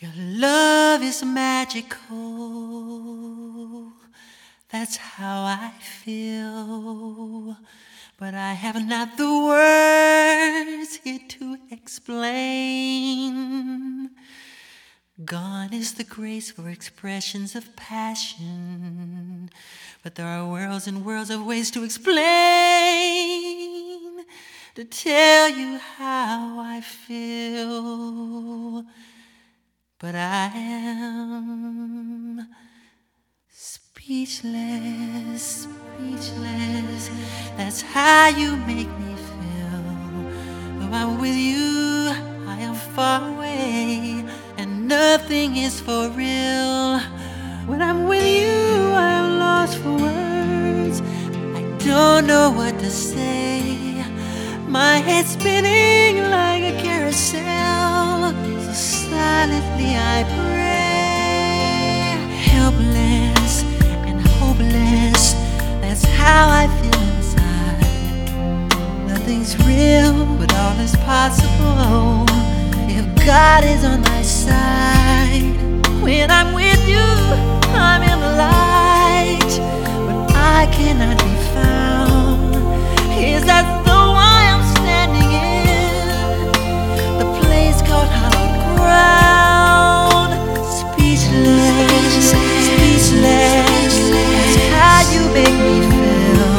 Your love is magical. That's how I feel. But I have not the words here to explain. Gone is the grace for expressions of passion. But there are worlds and worlds of ways to explain, to tell you how I feel. But I am speechless, speechless. That's how you make me feel. Though I'm with you, I am far away, and nothing is for real. When I'm with you, I am lost for words. I don't know what to say. My head's spinning like a carousel. So silently I pray. Helpless and hopeless. That's how I feel inside. Nothing's real, but all is possible. If God is on my side. When I'm with you, I'm in make me feel.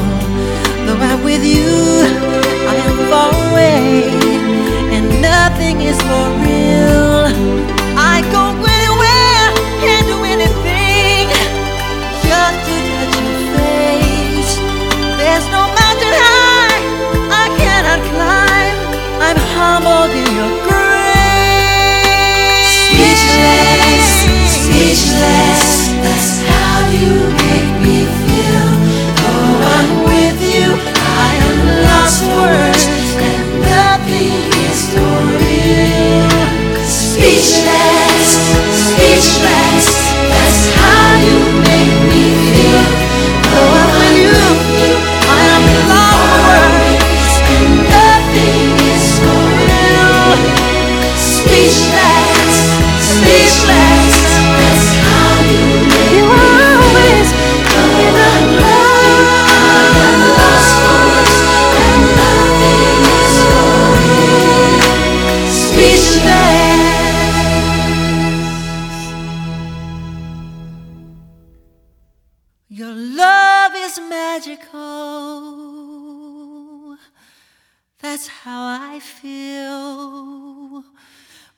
Though I'm with you, I am far away, and nothing is for real. I go anywhere and do anything just to touch your face. There's no mountain high I cannot climb. I'm humbled in your grace. Speechless, speechless. Your love is magical. That's how I feel.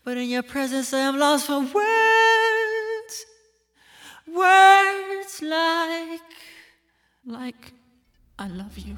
But in your presence, I am lost for words. Words like, like, I love you.